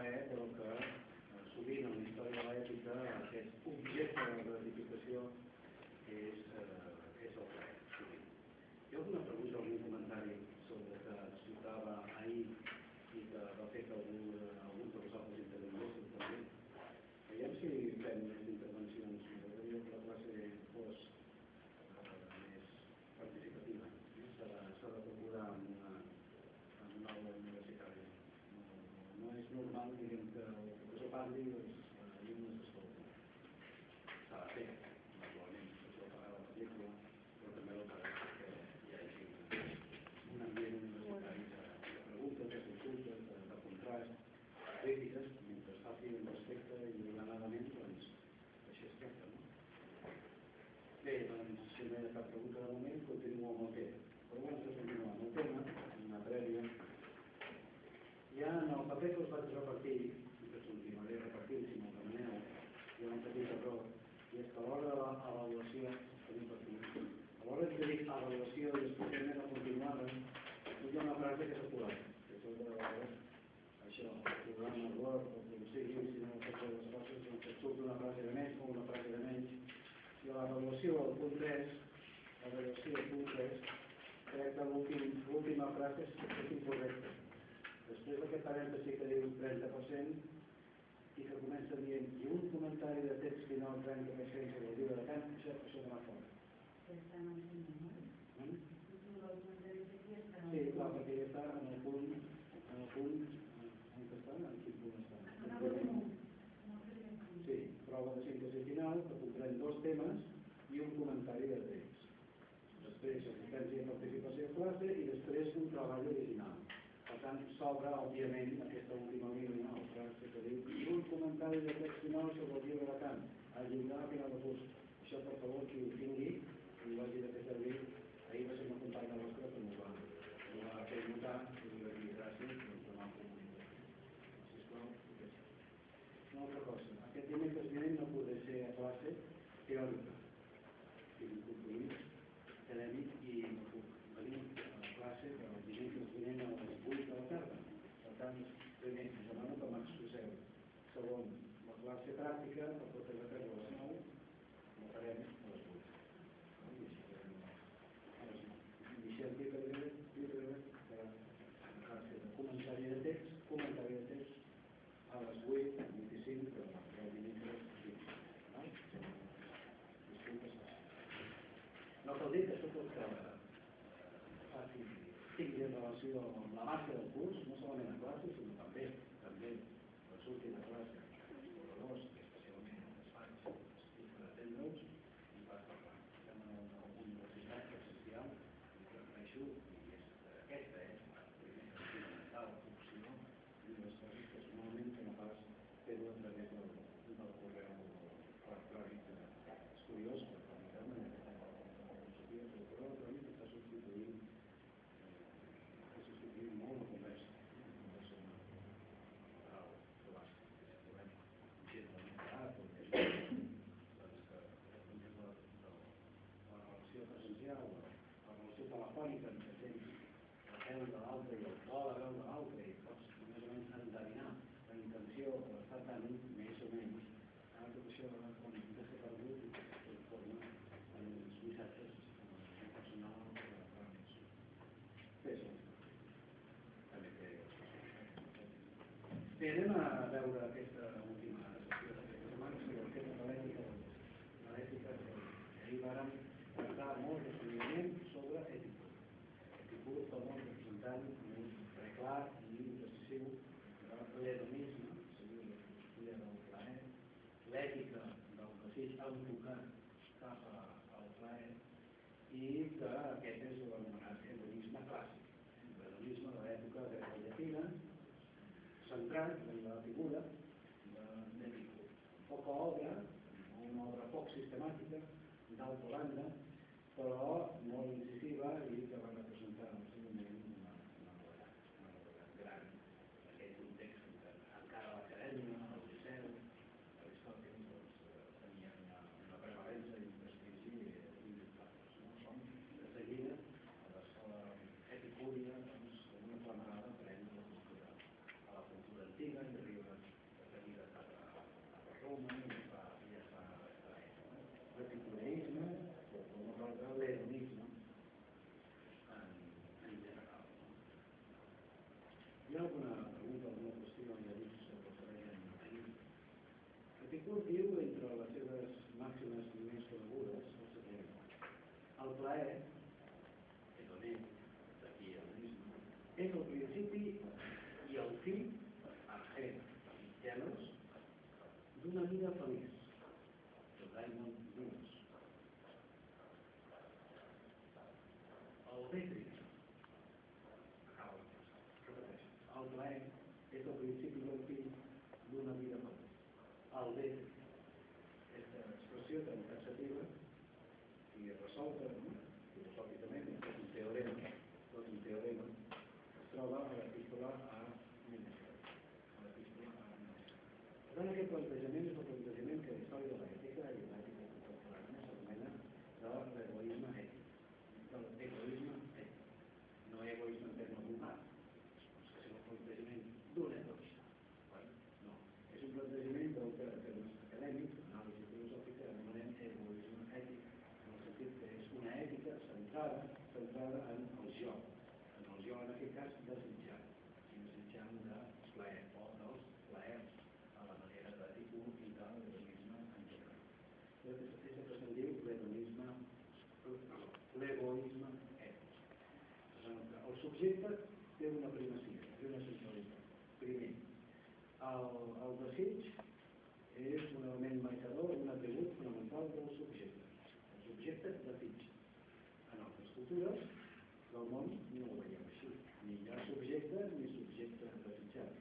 plaer, però que eh, sovint en la història de l'ètica aquest objecte de gratificació és, eh, és el plaer. Sovint. Hi ha alguna pregunta, algun comentari sobre que es citava ahir i que va fer que algú, alguns de vosaltres intervinguessin també? Veiem si fem més intervencions. M'agradaria que la classe fos eh, més participativa. S'ha de, s'ha de procurar en una, en una aula universitària. No, no és normal diguem, que el professor parli i els alumnes escoltin. S'ha de fer, naturalment, això pagar la pel·lícula, però també el pagar perquè hi hagi un ambient universitari de, de preguntes, de consultes, de, de contrast, de crítiques, mentre es faci amb respecte i ordenadament, doncs així es tracta, no? Bé, doncs, si no hi ha cap pregunta de moment, continuo amb el tema. Però abans de continuar amb el prèvia, ja en el paper que us vaig repartir, i que continuaré repartint si me'l demaneu, hi ha un petit error, i és que a l'hora de l'avaluació, a l'hora de dir avaluació i especialment la continuada, hi ha una frase que s'ha colat, que tot de vegades, això, el programa Word com sigui, si no fas les coses, doncs et surt una frase de més o una frase de menys, i a l'avaluació, al punt 3, l'avaluació al punt 3, crec que l'últim- l'última frase és, és incorrecta. Després d'aquest parèntesi que diu 30% i que comença dient i un comentari de text final 30% sobre el llibre de Kant, això, això va fora. Mm? Sí, clar, perquè ja està en el punt, en el punt, on està? En quin punt està? Sí, prova de síntesi final, que comprèn dos temes i un comentari de text. Després, assistència i participació a classe i després un treball original. Per tant, s'obre, òbviament, aquesta última línia, el frase que diu un comentari de text final sobre el llibre de Kant, a lliurar a final de curs. Això, per favor, qui ho tingui, i ho hagi de fer servir, ahir va ser una companya nostra que m'ho va, m'ho va fer notar, i li vaig dir gràcies, doncs demà ho. Sisplau. Una altra cosa, aquest dimecres vinent no podré ser a classe teòrica. Tinc un compromís acadèmic i no puc venir a la classe que el dimecres vinent a les 8 de la tarda. Per tant, primer, us demano que m'excuseu. Segon, la classe pràctica, tant, més reglat i decisiu de l'hedonisme, seria l'estudi del plaer, l'ètica del desig enfocat cap al plaer, i que aquest és l'anomenat hedonisme clàssic, l'hedonisme de l'època de la llatina, centrat en la figura de, de Pico. Poca obra, una obra poc sistemàtica, d'altra banda, però en City y auxilio a cristianos de una vida familiar. el, el desig és un element marcador, un atribut fonamental del subjecte. El subjecte desitja. En altres cultures del món no ho veiem així. Ni hi ha subjecte ni subjecte desitjat.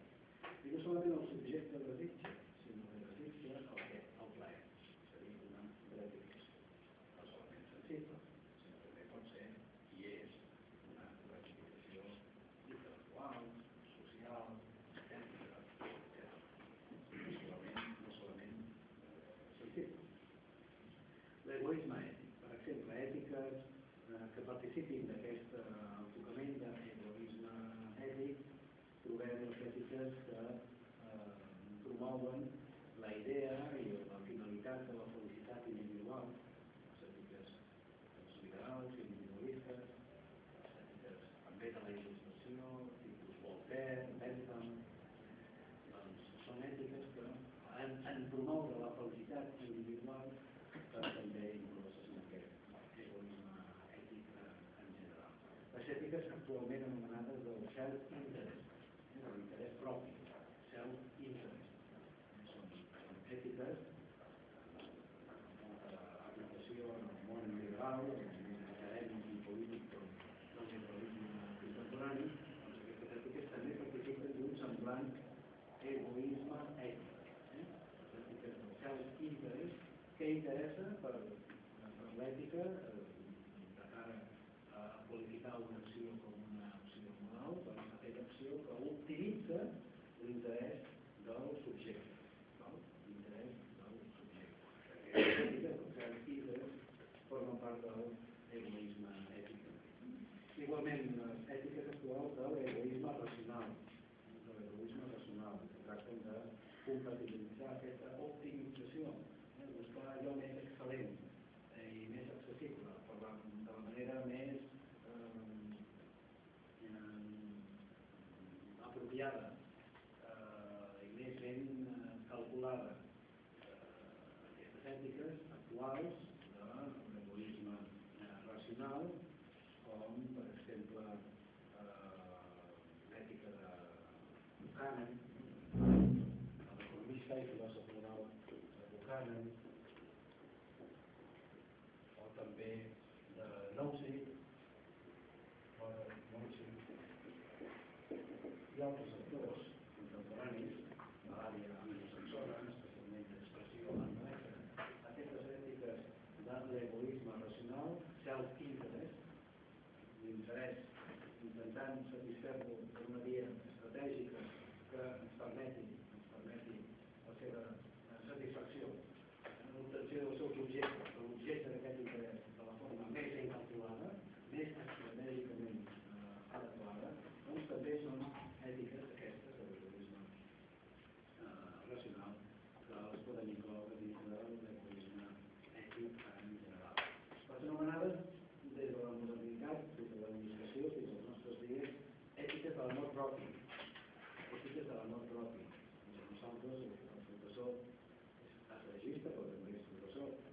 I no solament el subjecte desitja, disculpas. de l'amor propi. Nosaltres, el professor és el regista, però també és professor.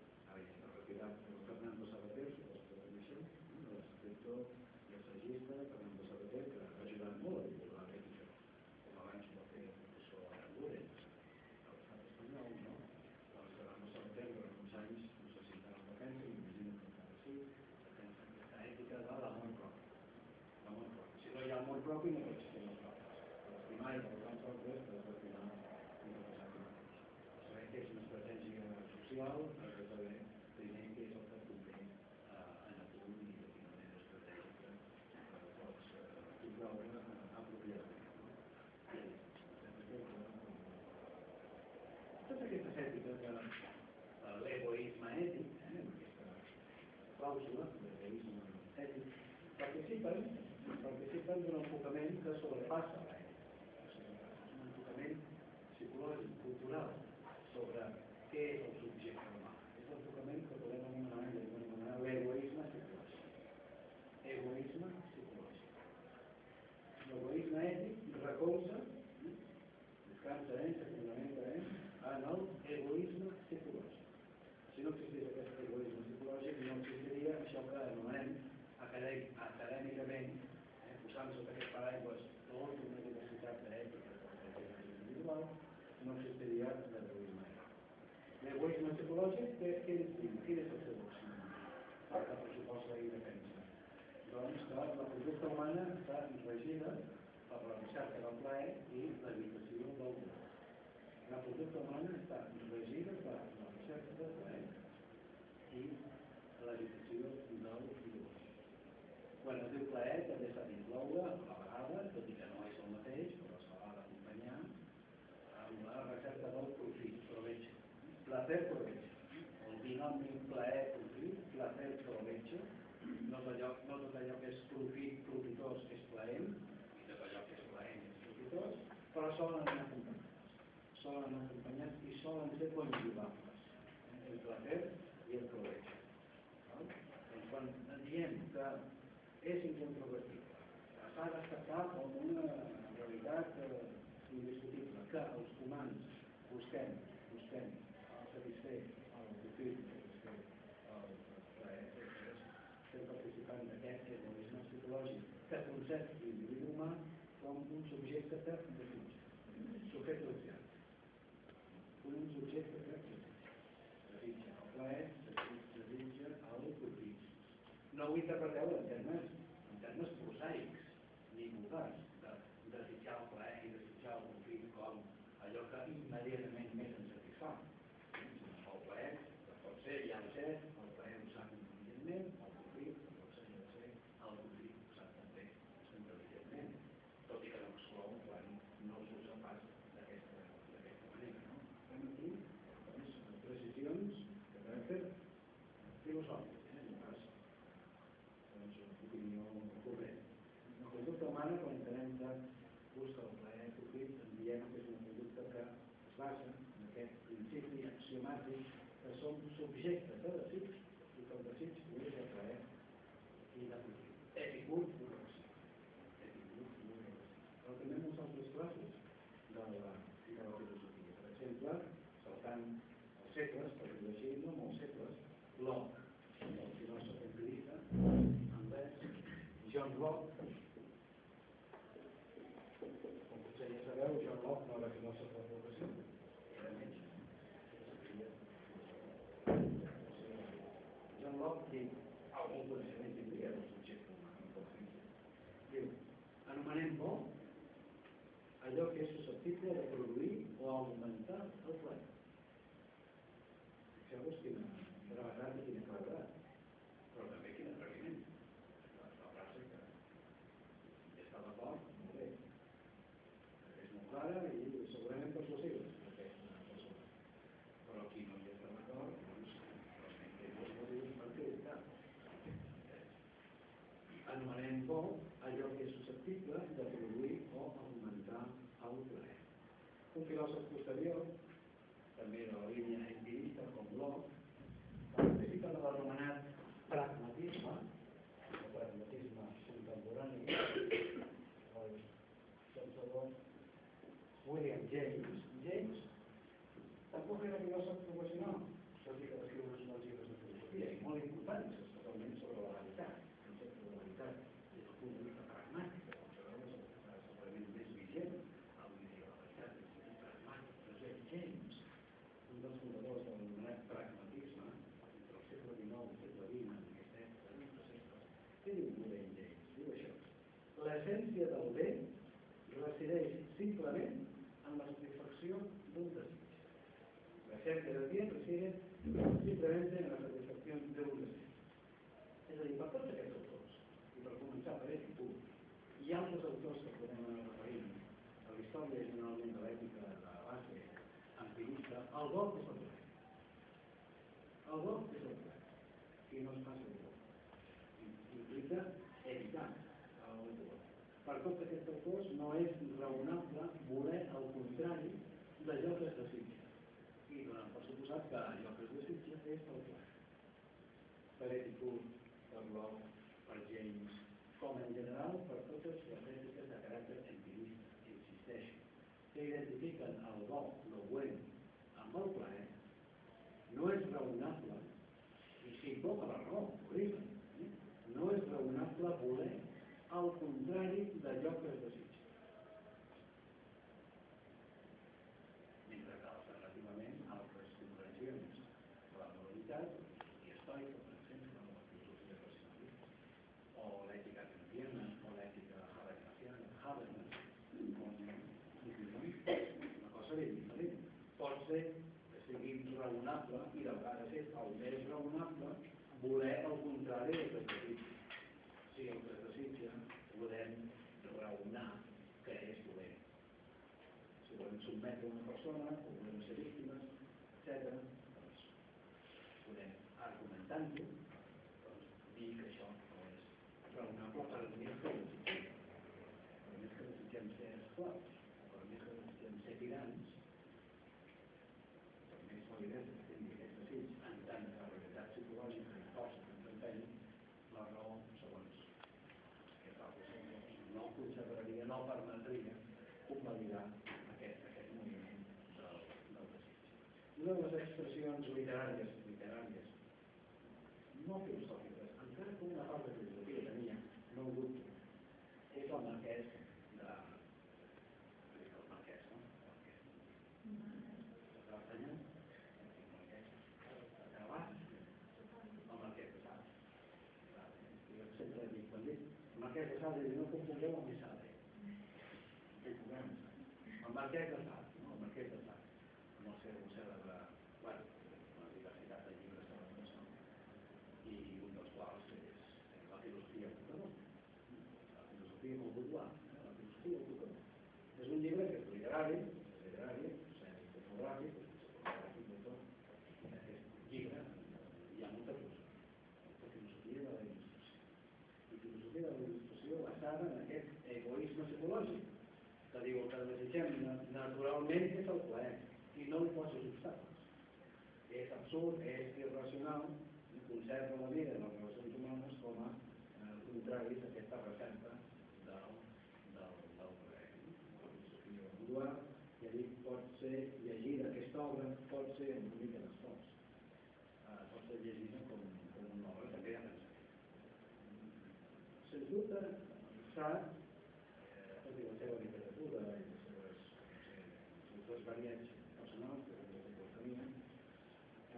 project that is, it is a solution. Per tant, això passa i defensa. Doncs que la conducta humana està regida per la recerca del plaer i la l'habitació del món. La conducta humana està regida per la recerca del plaer i la l'habitació del dolor. Quan es diu plaer també s'ha d'incloure są niepojemliwe. Israel jest correcto. Entonces, bien, es incontrovertible. Pasar a escapar com una realitat indiscutible, que els humans busquem, busquem el satisfer, el profit, ser participant d'aquest hedonisme psicològic que concep l'individu humà com un subjecte que defineix, subjecte कविता का basen en aquest principi axiomàtic que som subjectes de desig confon allò que és susceptible de produir o augmentar el plaer. Un filòsof posterior, també de la línia empirista com Locke, participa de l'anomenat pragmatisme, el pragmatisme contemporani, doncs, el sense William James. James tampoc era filòsof L'essència del bien reside simplemente en la satisfacción de un desig. És a dir, per tots aquests autors, i per començar per Epicur, i altres autors que podem anar referint a la història generalment de l'ètica de base empirista, el vol és el plaer. El vol és el plaer. I no es passa de vol. Implica evitar el vol. Per tots aquests autors no és raonable voler el contrari d'allò que es desitja. I donant per suposat que allò que es desitja és el plaer. Per Epicur, per Locke, per James, com en general per totes les ètiques de caràcter empirista, insisteixo, que identifiquen el bo, el buen, amb el plaer, no és raonable, i s'invoca la raó, ho diuen, eh? no és raonable voler al contrari d'allò que es desitja. Mentre que alternativament altres comprensions de la moralitat, la filosofia estoica, per exemple, o la filosofia racionalista, o l'ètica kantiana, o l'ètica habermasiana, Habermas, una cosa ben diferent. Pot ser que sigui raonable, i de vegades és el més raonable, voler el contrari del que es desitja. Si el que es desitja podem raonar que és dolent. Si volem sotmetre una persona, o volem ser víctimes, etc., doncs podem, argumentant-ho, doncs, dir que això no és raonable per més que desitgem. Per més que desitgem ser esclaus, o per més que desitgem ser tirans, per més validesa que tingui aquest desig, en tant que realitat psicològica i força que ens empeny, la raó, segons aquest altre no consideraria, no permetria convalidar aquest, aquest moviment del, del desig. Una de les literàries, literàries, no filosòfiques, encara que una part de filosofia tenia, no ho dubto, és el marquès de... el marquès, no? El marquès. El marquès el marquès de Sade. Sempre el marquès de Sade, no confongueu amb Sade. El marquès de Sade, no? El marquès de Sade. Amb el seu cèlebre, bueno, la diversitat de llibres de la cançó, i un dels quals és la filosofia del Tocador. La filosofia del Boudoir, la filosofia del Tocador. És un literari, literari, etnogràfic, és de tot. En aquest llibre hi ha molta filosofia, molta filosofia de la il·lustració. I filosofia de la il·lustració basada en aquest egoisme psicològic, que diu que desitgem naturalment és el plaer, i no li poses obstacles. És absurd, és irracional, i conserva la vida de les relacions humanes com a eh, contraris a aquesta recerca del, del, del plaer. La filosofia del Boudoir, ja dic, pot ser llegida, aquesta obra pot ser amb una mica d'esforç, uh, pot ser llegida com, com una obra també de pensament. Sens dubte, Sartre, eh, tot i la seva literatura i les seves, no sé, els seus desvariats personals, que també tenia,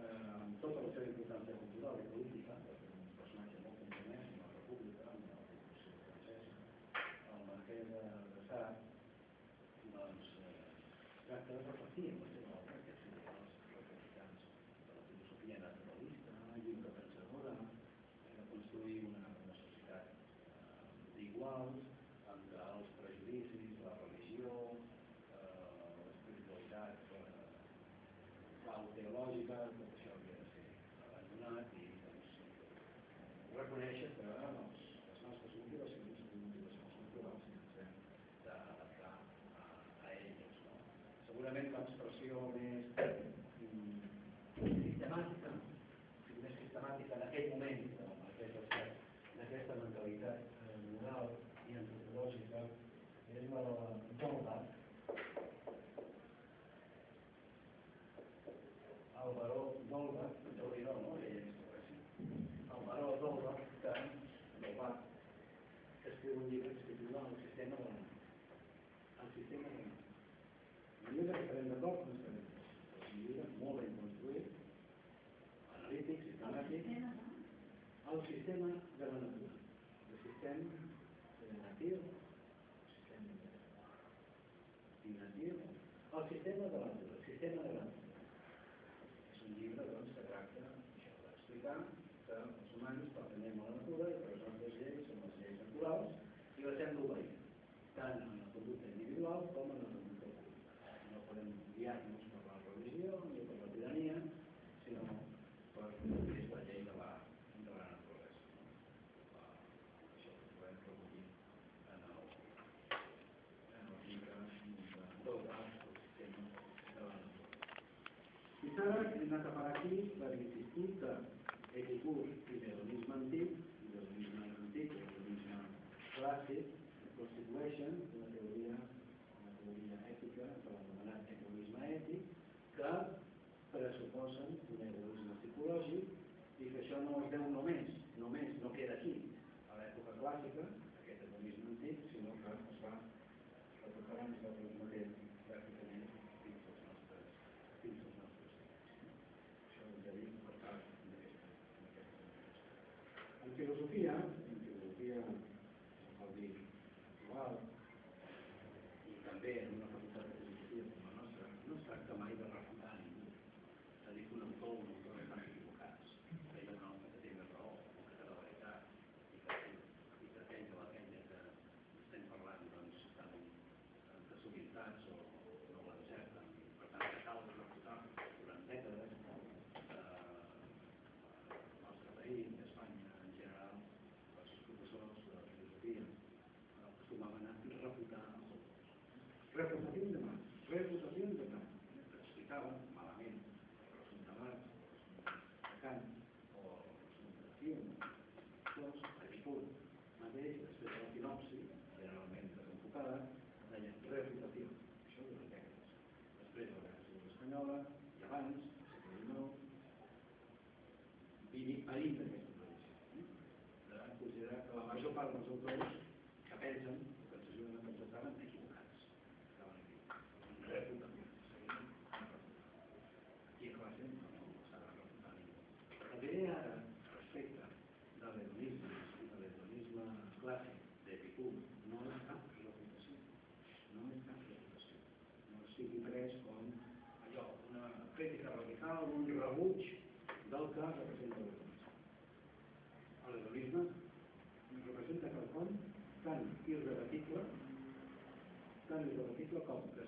eh, amb tota la seva importància cultural i política, perquè és un personatge molt compromès amb la república, amb la revolució francesa, el marquès de, de Sartre, doncs, eh, tracta de reflectir en la seva obra aquests ideals republicans de la filosofia naturalista, lliure pensadora, de construir una, una societat eh, d'iguals, en què els prejudicis, la religió, eh, l'espiritualitat, eh, clau teològica, tot això anat a parar aquí la victitud que he tingut l'idealisme antic, l'idealisme antic, l'idealisme clàssic, constitueixen una teoria, una teoria ètica, per anomenat egoisme ètic, que pressuposen un egoisme psicològic i que això no es deu només, només no queda aquí, a l'època clàssica, aquest egoisme antic, sinó que es va recuperant i es va transmetent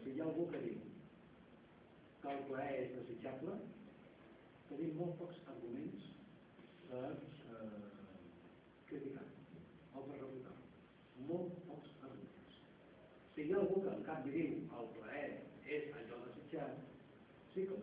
si hi ha algú que diu que el plaer és desitjable, tenim molt pocs arguments per eh, criticar o per rebutar. Molt pocs arguments. Si hi ha algú que en canvi diu que el plaer és allò desitjat, sí que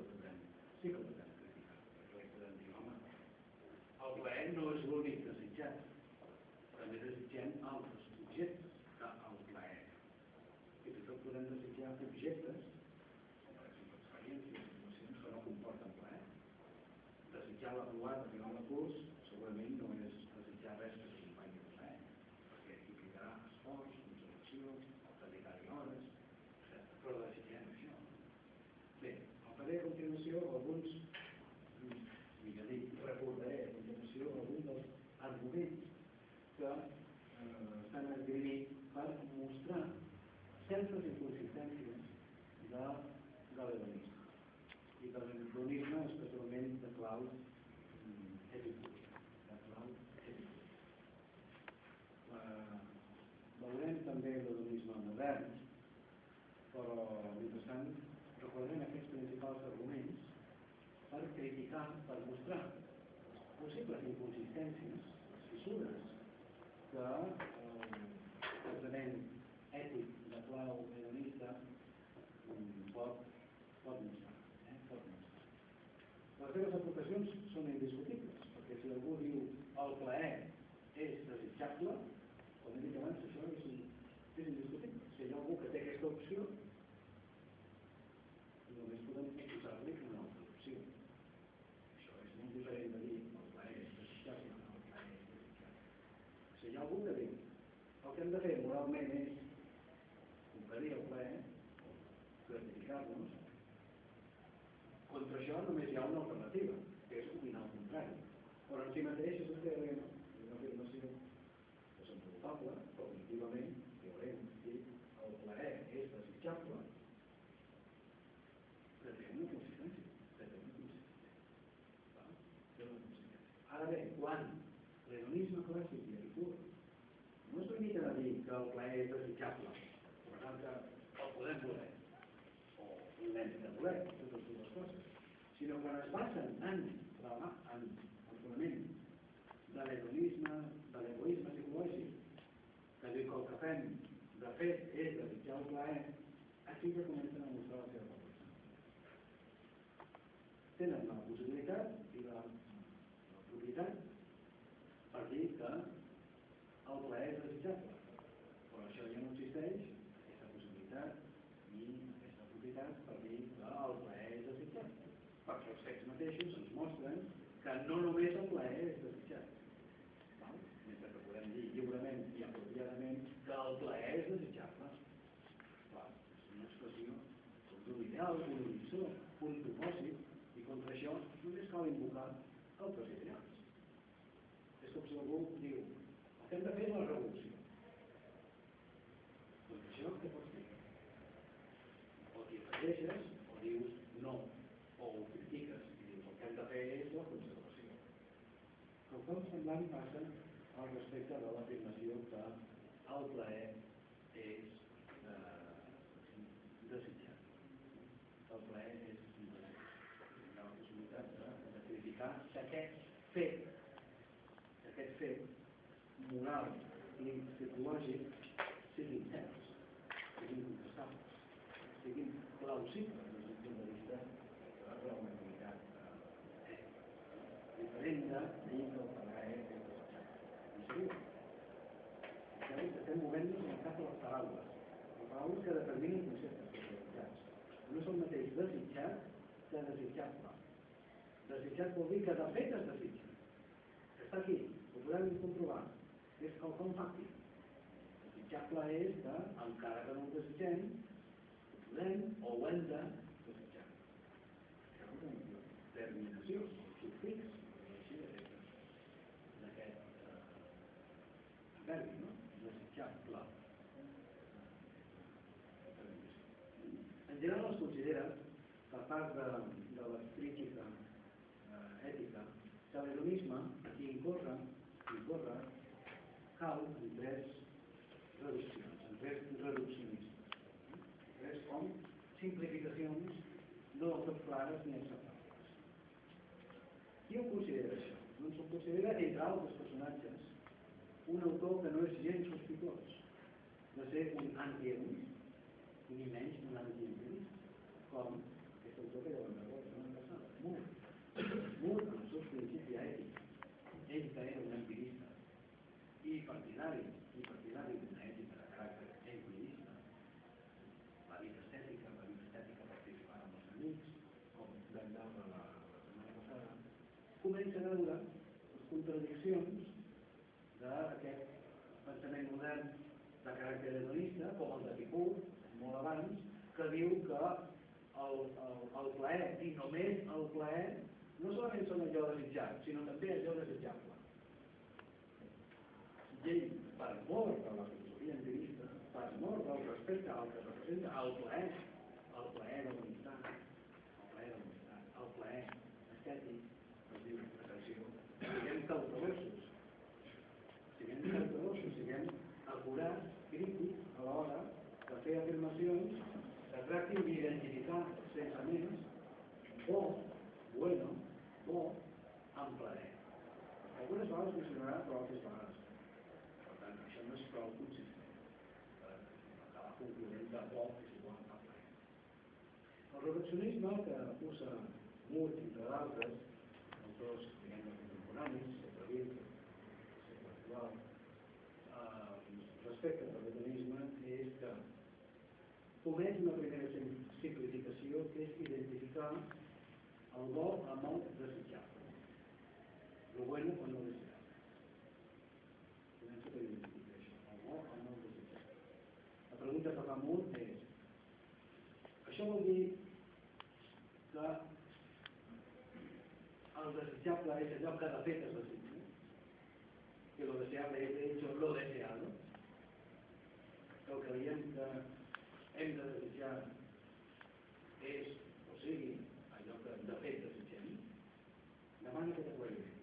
de l'educonisme, especialment de Claus mm, Edipus. De Claus Edipus. Eh, Veurem també l'educonisme modern, però mentrestant recordem aquests principals arguments per criticar, per mostrar possibles inconsistències, fissures, que eh, el tractament ètic de clau hedonista mm, pot, pot mostrar les seves aportacions són indiscutibles, perquè si algú diu el plaer és desitjable, com he dit abans, això és, és indiscutible. Si hi ha algú que té aquesta opció, voler, totes dues coses, sinó quan es basen en, la, en el fonament de l'hedonisme, de l'egoisme psicològic, que diu que el que fem de fet és desitjar el plaer, aquí ja comencen a mostrar la seva propietat. Tenen la possibilitat i la, la propietat per dir que el plaer és desitjable. Però això ja no existeix, aquesta possibilitat i aquesta propietat per dir que el plaer és desitjable. Perquè els fets mateixos ens mostren que no només el plaer és desitjat. Val? Mentre que podem dir lliurement i apropiadament que el plaer és desitjable. Clar, és una expressió d'un ideal, d'un horitzó, un propòsit, i contra això només cal invocar altres ideals. És com si algú diu el que hem de fer és la revolució. Doncs això què pots dir? O t'hi afegeixes o dius no, o ho critiques i dius el que hem de fer és la conservació. Semblant passa al respecte de l'afirmació que el plaer és eh, desitjat. El plaer és desitjat. Hi ha la possibilitat de, de criticar aquest fet, aquest fet moral i psicològic siguin certs, siguin contestables, siguin plausibles des d'un punt de vista de la raonabilitat eh, diferent de dir que el plaer és desitjat. I segur. Estem movent-nos en el cap de les paraules, les paraules que determinen conceptes especialitzats. No és el mateix desitjat que desitjable. Desitjat vol dir que de fet es desitja. Està aquí, ho podem comprovar és quelcom fàctic. Desitjable és que, encara que no ho desitgem, ho podem o ho hem de desitjar. Això és una terminació, un sufix, així d'aquest eh, verbi, no? Desitjable. En general es considera, per part de, de la crítica eh, ètica, que l'hedonisme aquí incorre, incorre cau en tres reduccions, en tres reduccionistes. Tres com simplificacions no tot clares ni acceptables. Qui ho considera això? Doncs ho considera, entre altres personatges, un autor que no és gens sospitós de ser un antiheronista, ni menys un antiempirista, com aquest autor que ja vam veure la setmana passada, Moore. Moore, en els seus principis ètics, ell que era un empirista, i partidari, i partidari d'una ètica de caràcter empirista, la vida estètica, la vida estètica participant amb els amics, com vam veure la, la setmana passada, comença a veure les contradiccions d'aquest pensament modern de caràcter hedonista, com el d'Epicur, molt abans, que diu que el, el, el plaer, i només el plaer, no solament són allò desitjat, sinó també allò desitjable llei per mort de la filosofia empirista, per mort del respecte al que representa el plaer, el plaer de l'amistat, el plaer de l'amistat, el plaer estètic, es diu, atenció, siguem cautelosos, siguem cautelosos, siguem acurats, crítics a l'hora de fer afirmacions que tractin d'identificar sensaments bo, bueno, bo, amb plaer. Algunes vegades funcionarà, però altres vegades no és prou consistent per acabar concloent que bo és igual a plaer. El reduccionisme que acusa Mut, entre d'altres, autors diguem contemporanis, segle XX, segle actual, eh, respecte al reduccionisme és que comet una primera simplificació que és identificar el bo amb el desitjable. Lo bueno o no desitjable. Comença per identificar no? el no desitjat. La pregunta que fa molt és això vol dir que el desitjable és allò que de fet es desitja, que lo deseable és de hecho lo deseado, que el que veiem que hem de desitjar és, o sigui, allò que de fet desitgem, demana aquest aclariment.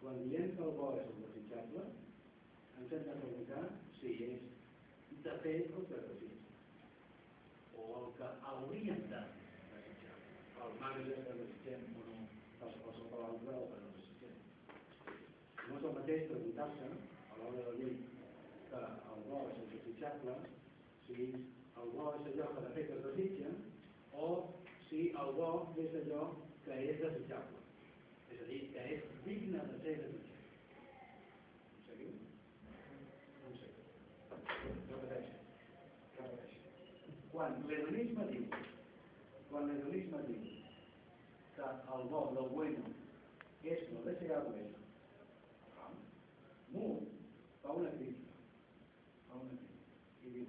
Quan diem que el bo és el desitjable, de preguntar si és de fet el que desitja, o el que hauríem de desitjar. El marge que desitgem o no qualsevol altre o que no desitgem. No és el mateix preguntar-se a l'hora de dir que el bo és el desitjable si el bo és allò que de fet es desitja o si el bo és allò que és desitjable. És a dir, que és digne de ser desitjat. Ho seguiu? No ho sé. Repeteixo. Repeteixo. Quan l'hedonisme diu quan l'hedonisme diu que el bo, lo bueno, és lo deseable, Moore fa una crítica, fa una crítica, i diu,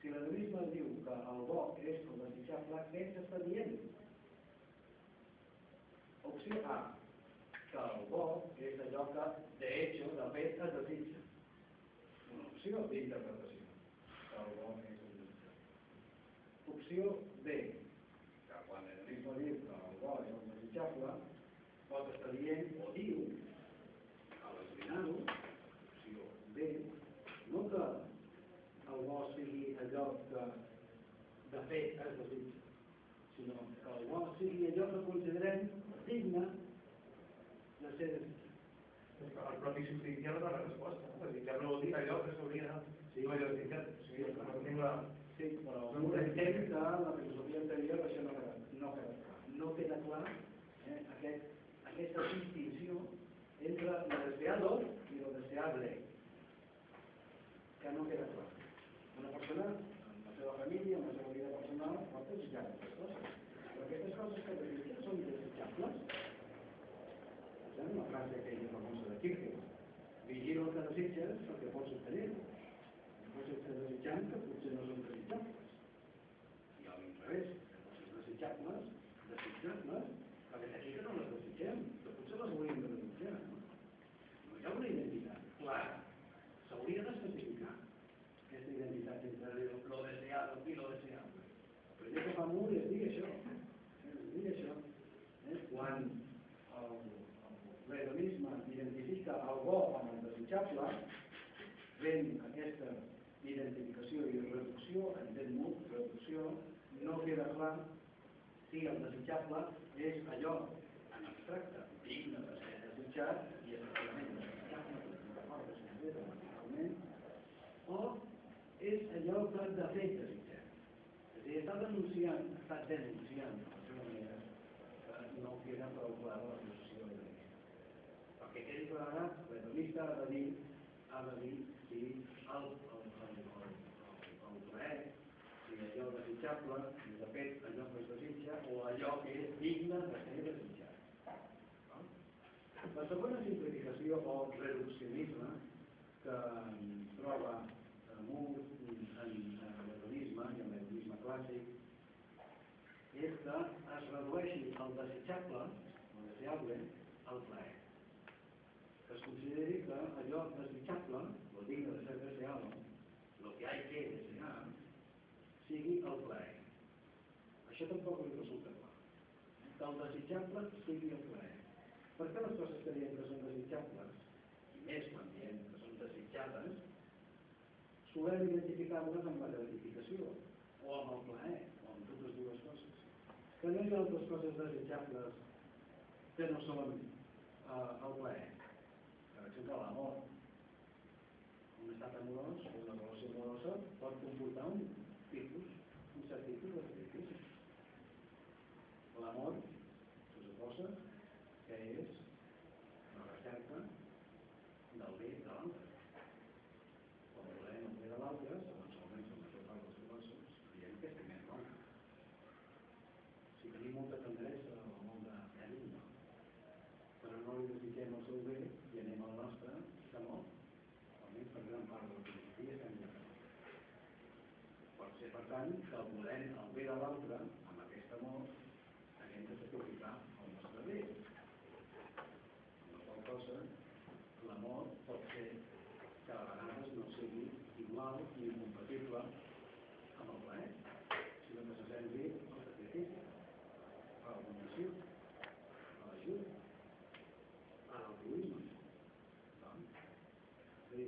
si l'hedonisme diu que el bo és el desitjable, què ens està dient? Opció A, que el bo és allò que, de hecho, de fet, es desitja. Una opció d'interpretació, que el bo és el desitjable. Opció B, que quan l'hedonisme diu que el bo és el desitjable, pot estar dient o diu, a l'esbrinar-ho, opció B, no que el bo sigui allò que de fet es desitja, sinó que el bo sigui allò que considerem digne de ser desitjat. El propi substitut ja no dona resposta. No? Desitjar no vol dir allò que s'hauria Sí. no allò desitjat. Tenim la... Sí, però entenc que la filosofia anterior això no queda, no queda. No queda clar eh, aquest, aquesta distinció entre lo deseado i lo deseable, que no queda clar. Una persona, amb la seva família, amb la seva vida personal, pot desitjar aquestes coses. Però aquestes coses que desitja són desitjables. És una frase que és famosa de Kierkegaard. Vigila el que desitges perquè pots obtenir-ho pots estar desitjant que potser no són desitjables. I al revés, que coses desitjables, desitjables, perquè aquí que no les desitgem, que potser les hauríem de desitjar. No, no hi ha una identitat clara. S'hauria d'especificar aquesta identitat entre lo deseado i lo deseable. El primer que fa Moore és dir això. És dir això. Eh? Quan el- el- l'hedonisme identifica el bo amb el desitjable, fent aquesta identificació i reducció, entén molt, reducció, no queda clar si el desitjable és allò en abstracte, digne de ser desitjat i efectivament desitjable, o és allò que de fet desitgem. És a dir, està denunciant, està denunciant, de la manera, que no queda prou clara la posició de perquè quedi clara, l'economista ha de dir, ha de dir si el, el, el, el, el, el plaer, si allò desitjable, si de fet allò que es desitja, o allò que és digne de ser desitjat. La segona simplificació o reduccionisme que troba Moore en, en l'hedonisme i en l'hedonisme clàssic és que es redueixi el desitjable, el deseable, al plaer que es consideri que allò desitjable, o digne de ser deseado, lo que hay que sigui el plaer. Això tampoc li resulta clar. Que el desitjable sigui el plaer. Per què les coses que diem que són desitjables, i més quan diem que són desitjades, solem identificar-les amb la gratificació, o amb el plaer, o amb totes dues coses. Que no hi ha altres coses desitjables que no són eh, el plaer per exemple, l'amor. Un estat amorós, una relació amorosa, pot comportar un tipus, un cert tipus de sacrifici. L'amor se suposa que és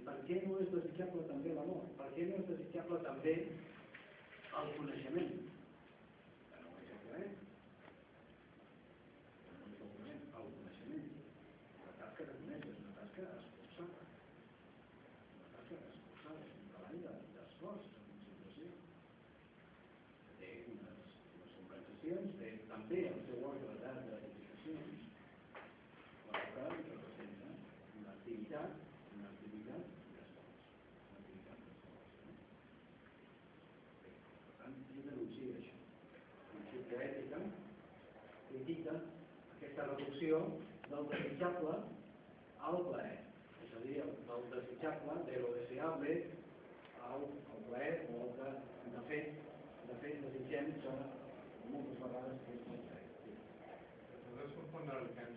Per què no és desitjable també l'amor? Per què no és desitjable també el coneixement? l'obsessió del desitjable al plaer, és a dir, del desitjable, de lo deseable, al, al plaer o el que, de fet, de fet desitgem que moltes vegades és molt Podeu respondre el que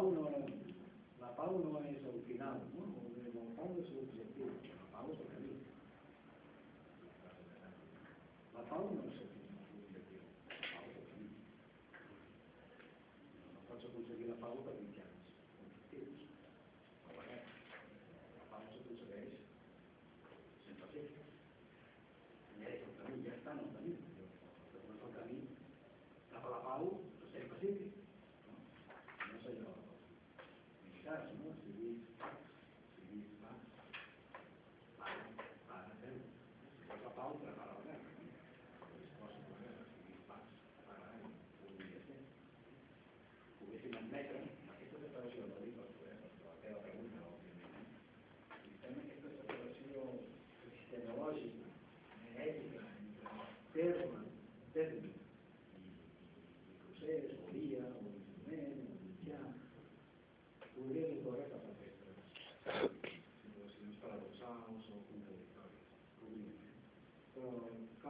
pau la pau no és el final, no? la pau és l'objectiu, la pau es el.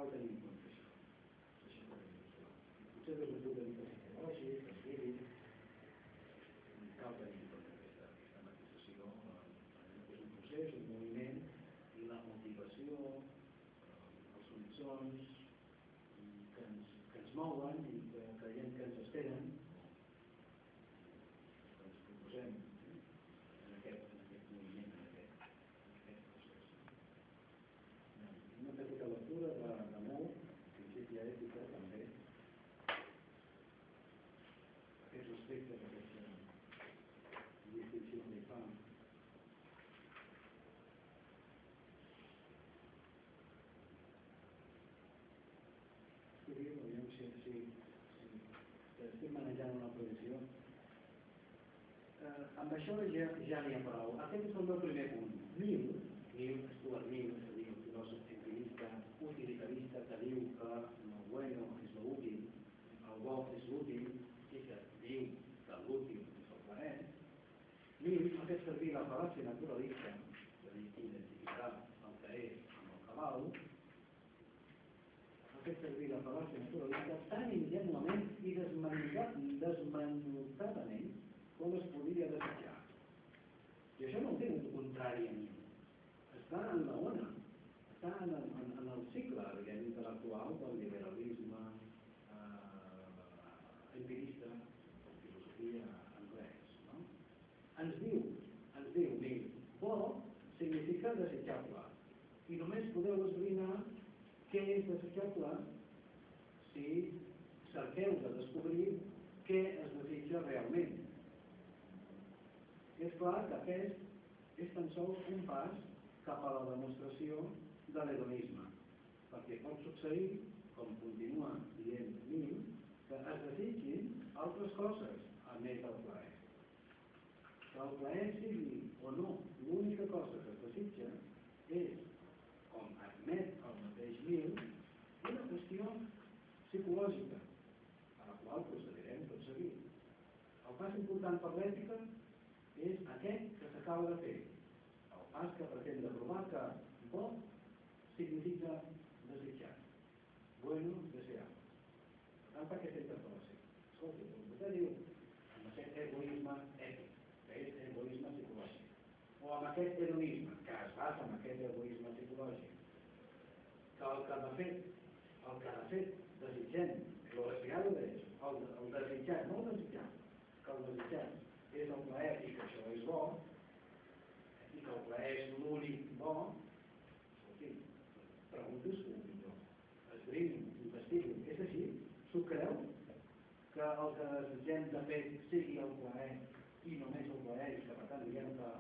causa del Eh, amb això ja, ja n'hi ha prou. Aquest és el meu primer punt. Mill, Mill, Stuart Mill, és a dir, un filòsof empirista, utilitarista, que diu fer servir la fal·làcia naturalista, és a dir, identificar el que és amb el cabal, ha fet servir la fal·làcia naturalista tan ingenuament i desmenutadament com es podia desitjar. I això no ho tenen contrari a mi. Està en la ona, està en el, en, en el cicle, diguem, intel·lectual del liberalisme només podeu esbrinar què és desitjable si cerqueu de descobrir què es desitja realment. És clar que aquest és tan sols un pas cap a la demostració de l'hedonisme, perquè pot succeir, com continua dient Mim, que es desitgin altres coses a més del plaer. Que el plaer sigui o no l'única cosa que es desitja és sotmet al mateix niu una qüestió psicològica, a la qual procedirem tot seguit. El pas important per l'ètica és aquest que s'acaba de fer, el pas que pretén de provar que bo significa desitjar, bueno desear. Per tant, per aquesta interpel·lació. Escolti, com vostè diu, amb aquest egoisme ètic, que és egoisme psicològic, o amb aquest hedonisme, el que de fet, el que de fet desitgem, lo deseado de ells, el, el desitjar, no el desitjar, que el desitjar és el plaer i que això és bo, i que el plaer és l'únic bo, escolti, preguntes-ho millor, esbrinin, investiguin, és així? S'ho creu? Que el que desitgem de fet sigui el plaer i només el plaer, i que per tant diguem que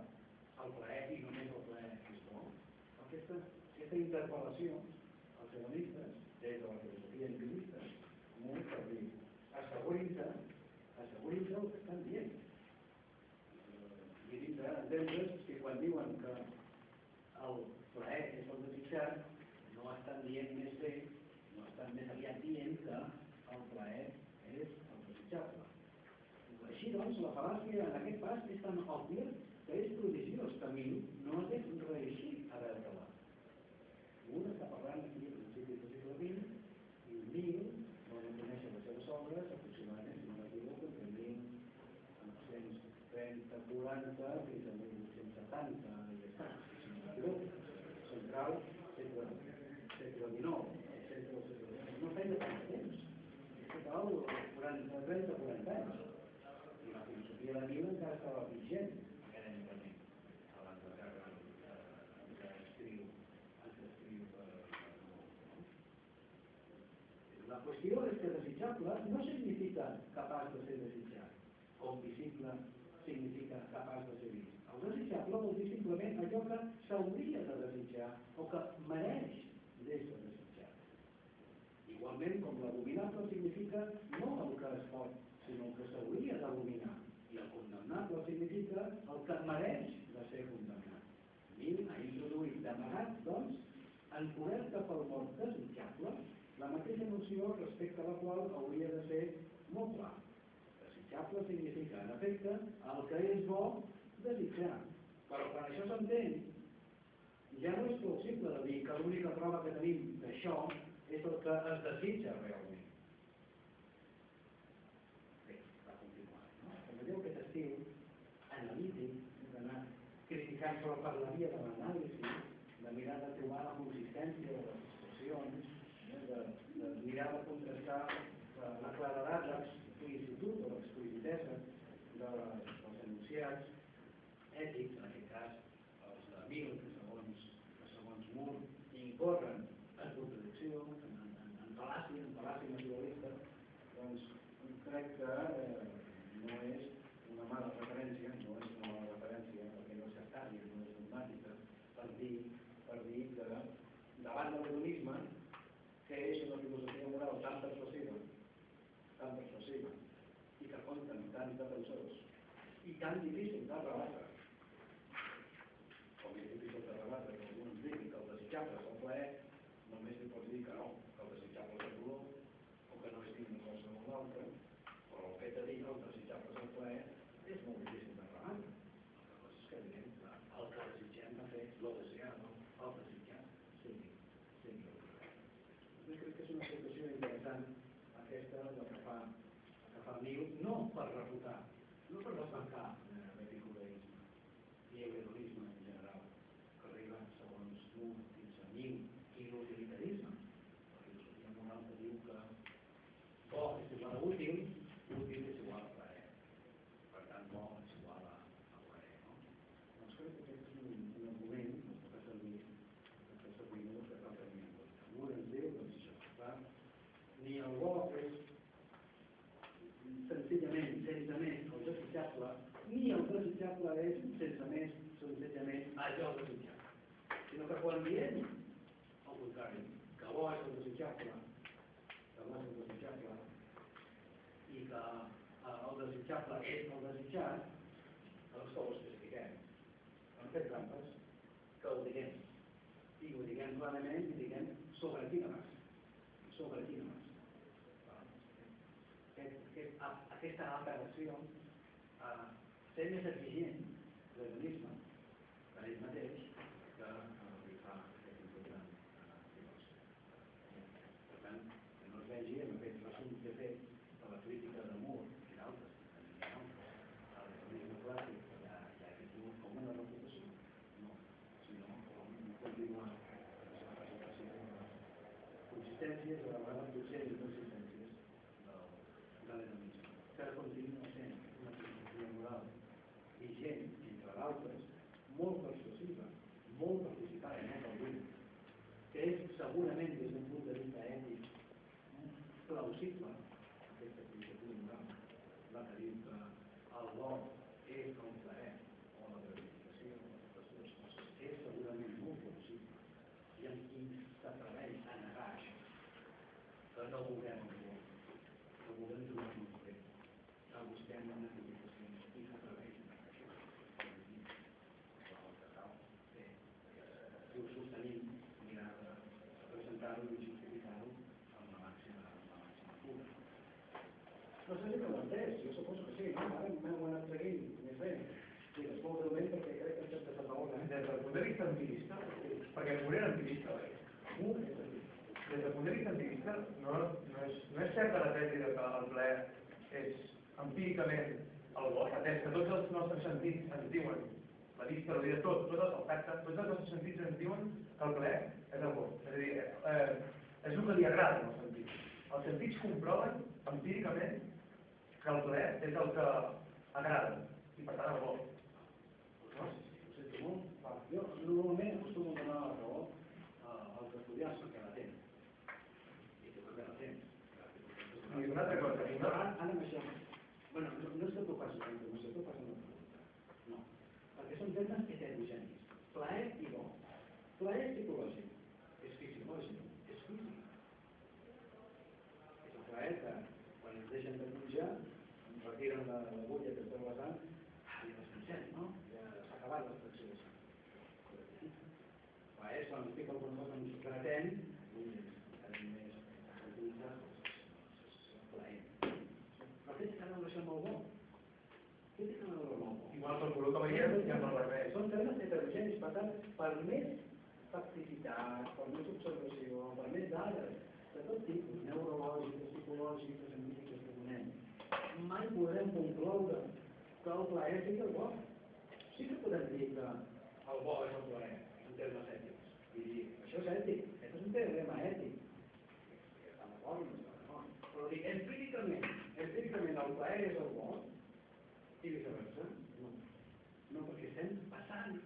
el plaer i només el plaer és bo? Aquesta, aquesta interpel·lació als hedonistes, des de la filosofia empirista, molt per dir, assegurin-se, assegurin-se el que estan dient mirin d'entendre's que quan diuen que el plaer és el desitjat, no estan dient més bé, no estan més aviat dient que el plaer és el desitjable. Així doncs, la fal·làcia en aquest pas és tan òbvia que és prodigiós, que a mi no hagués reeixit a veure-la. Un està parlant aquí a principis del segle XX i mil, no van conèixer les seves obres, aproximadament, si no m'equivoco, entre 1930, 40 fins a 1870 i si no m'equivoco. Central, segle, segle XIX, segle XIX. No feia tant temps. Total 40, 30, 40 anys. I la filosofia de Mil encara estava vigent acadèmicament abans de que, eh, escriu, en què escriu la qüestió és que desitjable no significa capaç de ser desitjat, com visible significa capaç de ser vist. El desitjable vol dir simplement allò que s'hauria de desitjar o que mereix d'ésser desitjat. Igualment com l'abominable significa no el que es pot, sinó el que s'hauria d'abominar. I el condemnable significa el que mereix de ser condemnat. Mil ha introduït d'amagat, doncs, encoberta pel mot desitjable, la mateixa noció respecte a la qual hauria de ser molt clar. Desitjable significa, en efecte, el que és bo desitjar. Però quan això s'entén, ja no és possible de dir que l'única prova que tenim d'això és el que es desitja realment. Bé, va continuar. No? Com veieu, aquest estil analític, d'anar criticant però per la via de l'anàlisi, de mirar de trobar la consistència de les expressions, eh, de, de mirar de contrastar la, la claredat, l'explicitud o l'explicitesa de, dels enunciats ètics, en aquest cas els de Mil, que segons, que segons Moore incorren en contradicció, en, en, en, en fal·làcia, en fal·làcia naturalista, doncs crec que eh, no és una mala referència, no és una mala referència, perquè no és sectària, no és dogmàtica, per dir, per dir que davant de l'hedonisme, que és una filosofia moral tan persuasiva, tan persuasiva, i que compta amb tants defensors, i tan difícil de rebatre, com és difícil de rebatre que algú ens digui que el desitjable és el plaer, només li pots dir que no, que el desitjable és el dolor, o que no és digne cosa o l'altra, però el fet de dir que el desitjable és el plaer és molt difícil de rebatre. El que passa és que diguem que el que desitgem de fet, lo deseado, el desitjat, sigui, sigui el plaer. Jo crec que és una situació interessant aquesta de que fa, que fa Mil, no per refutar, no per desbancar eh, l'epicureisme i l'hedonisme en general, que arriba, segons tu, fins a Mil, i l'utilitarisme, la filosofia moral que diu que bo és igual a útil, útil és igual a plaer. Per tant, bo és igual a, a plaer. No? Doncs crec que aquest és un, un argument que fa servir, que fa servir molt, que cal tenir en compte. Moore ens diu, doncs això, clar, és senzillament, sense més, el desitjable, ni el desitjable és sense més, senzillament, allò desitjable. Sinó que quan diem, al contrari, que bo és el desitjable, que bo és el desitjable, i que eh, el desitjable és el desitjat, doncs que ho especifiquem. Hem fet trampes, que ho diguem. I ho diguem clarament i diguem sobre quina base. Sobre quina base aquest, aquest, aquesta apel·lació a ser més exigent, l'hedonisme, per ell mateix que eh, li fa aquest important eh, negoci. Per tant, que no es vegi en aquest resum que he fet de la crítica de Moore i d'altres, que també n'hi ha altres, al realisme clàssic ja, ja que tingut com una reputació, no, sinó com continuar la seva presentació de les consistències, de la vegada potser inconsistències del, de l'enanisme, que continua sent una filosofia moral vigent, entre d'altres, molt persuasiva, molt participada, no cal dir que és segurament des d'un punt de vista ètic plausible aquesta filosofia moral, la que que el bo és el plaer o la gratificació les dues coses, és segurament molt plausible i amb qui s'atreveix a negar això, que no vulguem el bo, que volem trobar-nos bé, que busquem una gratificació i s'atreveix a negar això. El que cal fer diu sostenint, mirar de presentar-ho i justificar-ho amb la màxima, amb la màxima cura. No sé si que l'ha entès, jo suposo que sí, no? Ara m'heu anat seguint, m'he fet. Sí, escolta breument perquè crec que això te raó, eh? Des del punt de vista empirista, perquè Moore era empirista, oi? Des del punt de vista empirista, no, no, és, no és certa la tesi que el plaer és empíricament el bo, atès que tots els nostres sentits ens diuen, la vista, l'oïda, tot, tot el tacte, tots els sentits ens diuen que el plaer és el bo. És a dir, eh, és el que li agrada als sentits. Els sentits comproven empíricament que el plaer és el que agrada, i per tant el bo. no, jo normalment acostumo a donar la raó eh, als estudiants perquè la tenen. I tu també la tens. I una altra cosa, ara, ara això, bueno, no, no és que tu facis per nascita di genere, flair e bomba, flair psicologico. Per tant, per més facticitat, per més observació, per més dades de tot tipus, neurològiques, psicològiques, científiques que donem, mai podrem concloure que el plaer és bo. Sí que podem dir que el bo és el plaer, en termes ètics. I dir, això és ètic, aquest és un teorema ètic. Està d'acord, no està d'acord. Però dir, empíricament, empíricament el plaer és el bo, i viceversa, no. No, perquè estem passant,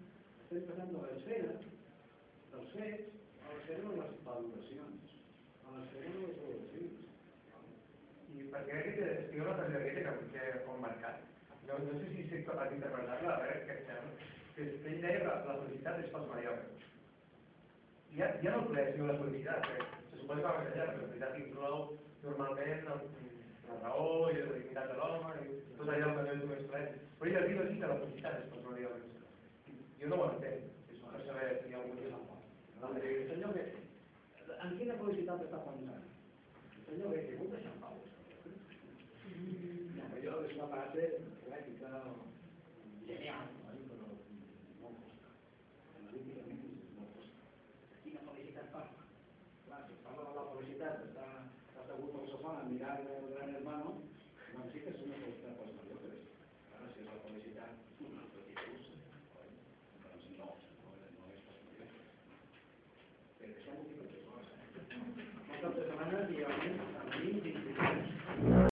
estem passant de l'esfera dels fets a l'esfera de les valoracions, a l'esfera de les valoracions. I perquè crec que estic una frase crítica que com marcat. No, no sé si estic capaç d'interpretar-la, a veure què sembla. Que ell deia que la felicitat és pels mediocres. Ja, ja no el plaer, sinó la felicitat, que se suposa que va més enllà, la felicitat inclou normalment la, la raó i la dignitat de l'home i tot allò que no és només plaer. Però ell arriba aquí que la felicitat és pels mediocres. Jo no ho entenc, és per saber si hi ha algun És el bo. El senyor Goethe, en quina felicitat està pensant? El senyor Goethe, puc deixar en pau? No, allò és una frase poètica genial.